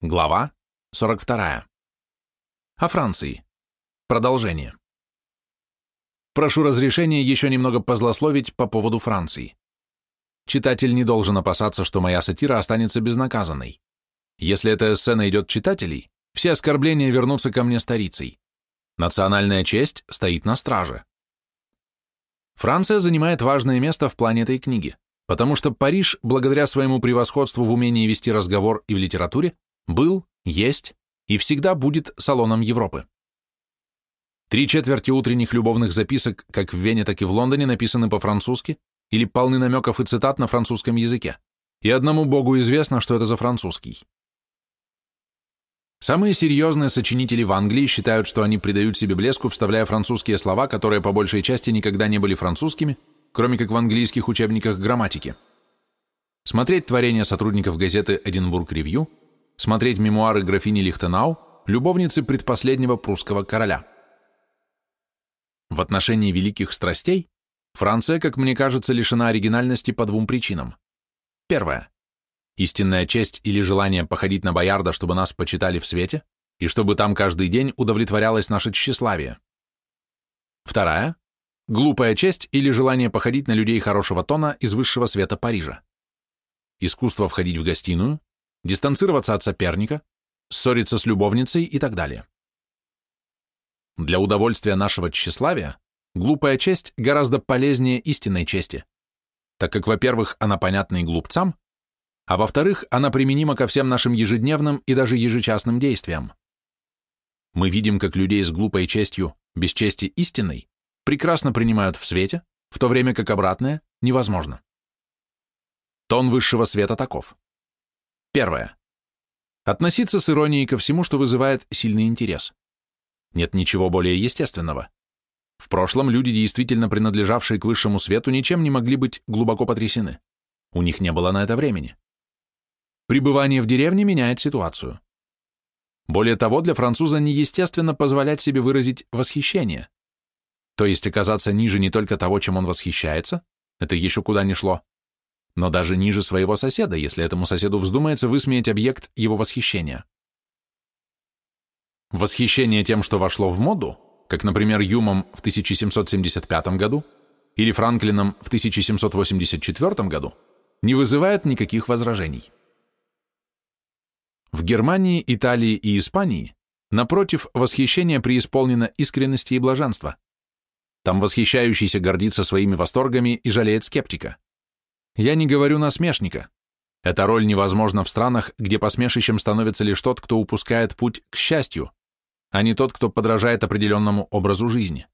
Глава 42. О Франции. Продолжение. Прошу разрешения еще немного позлословить по поводу Франции. Читатель не должен опасаться, что моя сатира останется безнаказанной. Если эта эссе найдет читателей, все оскорбления вернутся ко мне старицей. Национальная честь стоит на страже. Франция занимает важное место в плане этой книги, потому что Париж, благодаря своему превосходству в умении вести разговор и в литературе, был, есть и всегда будет салоном Европы. Три четверти утренних любовных записок как в Вене, так и в Лондоне написаны по-французски или полны намеков и цитат на французском языке, и одному богу известно, что это за французский. Самые серьезные сочинители в Англии считают, что они придают себе блеску, вставляя французские слова, которые по большей части никогда не были французскими, кроме как в английских учебниках грамматики. Смотреть творения сотрудников газеты «Эдинбург Ревью» смотреть мемуары графини Лихтенау, любовницы предпоследнего прусского короля. В отношении великих страстей Франция, как мне кажется, лишена оригинальности по двум причинам. Первое. Истинная честь или желание походить на боярда, чтобы нас почитали в свете, и чтобы там каждый день удовлетворялось наше тщеславие. Вторая. Глупая честь или желание походить на людей хорошего тона из высшего света Парижа. Искусство входить в гостиную, дистанцироваться от соперника, ссориться с любовницей и так далее. Для удовольствия нашего тщеславия глупая честь гораздо полезнее истинной чести, так как, во-первых, она понятна и глупцам, а во-вторых, она применима ко всем нашим ежедневным и даже ежечасным действиям. Мы видим, как людей с глупой честью, без чести истинной, прекрасно принимают в свете, в то время как обратное невозможно. Тон высшего света таков. Первое. Относиться с иронией ко всему, что вызывает сильный интерес. Нет ничего более естественного. В прошлом люди, действительно принадлежавшие к высшему свету, ничем не могли быть глубоко потрясены. У них не было на это времени. Пребывание в деревне меняет ситуацию. Более того, для француза неестественно позволять себе выразить восхищение. То есть оказаться ниже не только того, чем он восхищается, это еще куда ни шло, но даже ниже своего соседа, если этому соседу вздумается высмеять объект его восхищения. Восхищение тем, что вошло в моду, как, например, Юмом в 1775 году или Франклином в 1784 году, не вызывает никаких возражений. В Германии, Италии и Испании, напротив, восхищение преисполнено искренности и блаженства. Там восхищающийся гордится своими восторгами и жалеет скептика. Я не говорю насмешника. Эта роль невозможна в странах, где посмешищем становится лишь тот, кто упускает путь к счастью, а не тот, кто подражает определенному образу жизни.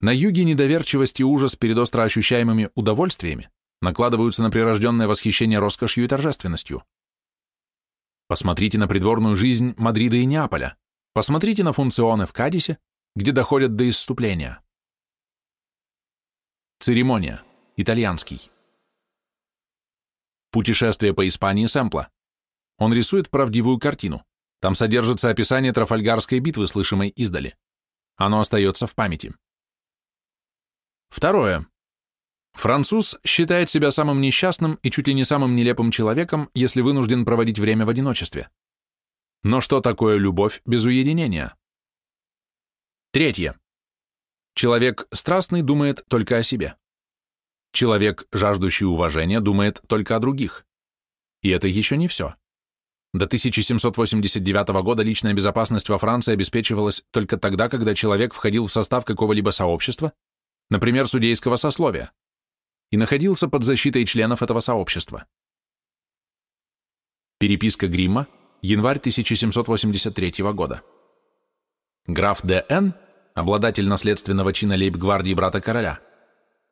На юге недоверчивость и ужас перед остро ощущаемыми удовольствиями накладываются на прирожденное восхищение роскошью и торжественностью. Посмотрите на придворную жизнь Мадрида и Неаполя, посмотрите на функционы в Кадисе, где доходят до исступления. Церемония. Итальянский. Путешествие по Испании сэмпла. Он рисует правдивую картину. Там содержится описание Трафальгарской битвы, слышимой издали. Оно остается в памяти. Второе. Француз считает себя самым несчастным и чуть ли не самым нелепым человеком, если вынужден проводить время в одиночестве. Но что такое любовь без уединения? Третье. Человек страстный думает только о себе. Человек, жаждущий уважения, думает только о других. И это еще не все. До 1789 года личная безопасность во Франции обеспечивалась только тогда, когда человек входил в состав какого-либо сообщества, например, судейского сословия, и находился под защитой членов этого сообщества. Переписка Гримма, январь 1783 года. Граф Д.Н., обладатель наследственного чина лейб-гвардии брата короля,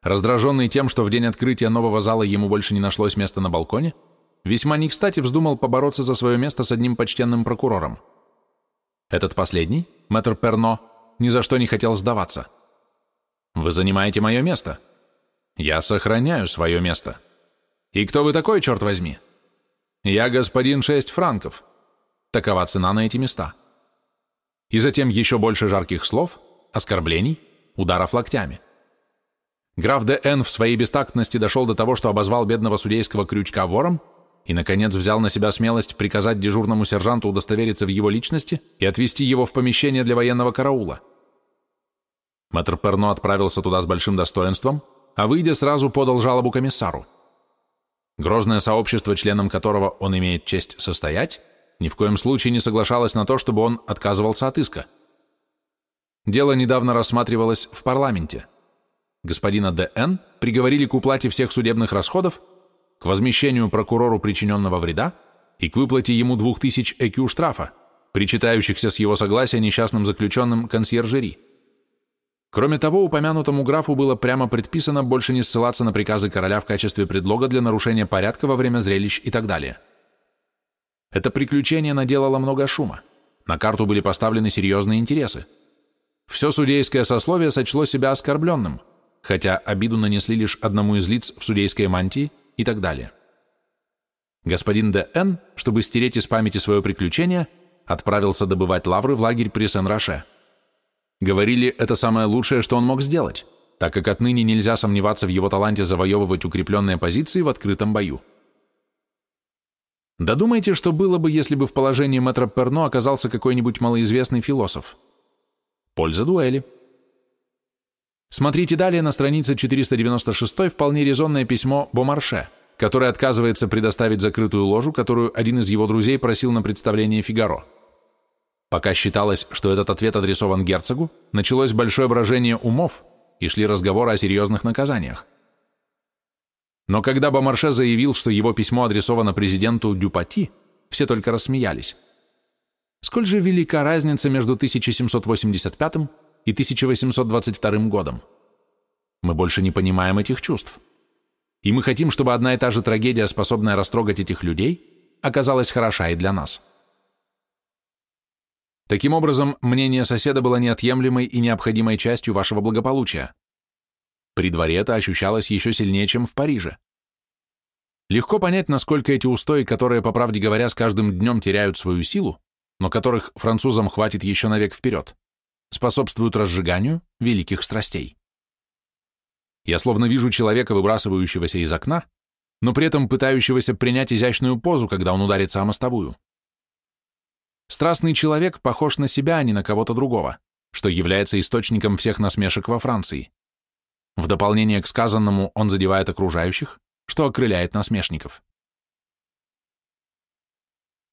Раздраженный тем, что в день открытия нового зала ему больше не нашлось места на балконе, весьма не кстати вздумал побороться за свое место с одним почтенным прокурором. Этот последний, мэтр Перно, ни за что не хотел сдаваться. «Вы занимаете мое место?» «Я сохраняю свое место». «И кто вы такой, черт возьми?» «Я господин шесть франков». Такова цена на эти места. И затем еще больше жарких слов, оскорблений, ударов локтями. Граф Д.Н. в своей бестактности дошел до того, что обозвал бедного судейского крючка вором, и, наконец, взял на себя смелость приказать дежурному сержанту удостовериться в его личности и отвезти его в помещение для военного караула. Мэтр Перно отправился туда с большим достоинством, а выйдя, сразу подал жалобу комиссару. Грозное сообщество, членом которого он имеет честь состоять, ни в коем случае не соглашалось на то, чтобы он отказывался от иска. Дело недавно рассматривалось в парламенте. Господина Д.Н. приговорили к уплате всех судебных расходов к возмещению прокурору причиненного вреда и к выплате ему 2000 ЭКЮ штрафа, причитающихся с его согласия несчастным заключенным консьержери. Кроме того, упомянутому графу было прямо предписано больше не ссылаться на приказы короля в качестве предлога для нарушения порядка во время зрелищ и так далее. Это приключение наделало много шума. На карту были поставлены серьезные интересы. Все судейское сословие сочло себя оскорбленным, хотя обиду нанесли лишь одному из лиц в судейской мантии и так далее. Господин Д.Н., чтобы стереть из памяти свое приключение, отправился добывать лавры в лагерь при Сен-Роше. Говорили, это самое лучшее, что он мог сделать, так как отныне нельзя сомневаться в его таланте завоевывать укрепленные позиции в открытом бою. Додумайте, что было бы, если бы в положении мэтра Перно оказался какой-нибудь малоизвестный философ. Польза дуэли. Смотрите далее на странице 496 вполне резонное письмо Бомарше, который отказывается предоставить закрытую ложу, которую один из его друзей просил на представление Фигаро. Пока считалось, что этот ответ адресован герцогу, началось большое брожение умов и шли разговоры о серьезных наказаниях. Но когда Бомарше заявил, что его письмо адресовано президенту Дюпати, все только рассмеялись. Сколь же велика разница между 1785 и 1822 годом. Мы больше не понимаем этих чувств. И мы хотим, чтобы одна и та же трагедия, способная растрогать этих людей, оказалась хороша и для нас. Таким образом, мнение соседа было неотъемлемой и необходимой частью вашего благополучия. При дворе это ощущалось еще сильнее, чем в Париже. Легко понять, насколько эти устои, которые, по правде говоря, с каждым днем теряют свою силу, но которых французам хватит еще на век вперед, способствуют разжиганию великих страстей. Я словно вижу человека, выбрасывающегося из окна, но при этом пытающегося принять изящную позу, когда он ударится о мостовую. Страстный человек похож на себя, а не на кого-то другого, что является источником всех насмешек во Франции. В дополнение к сказанному он задевает окружающих, что окрыляет насмешников.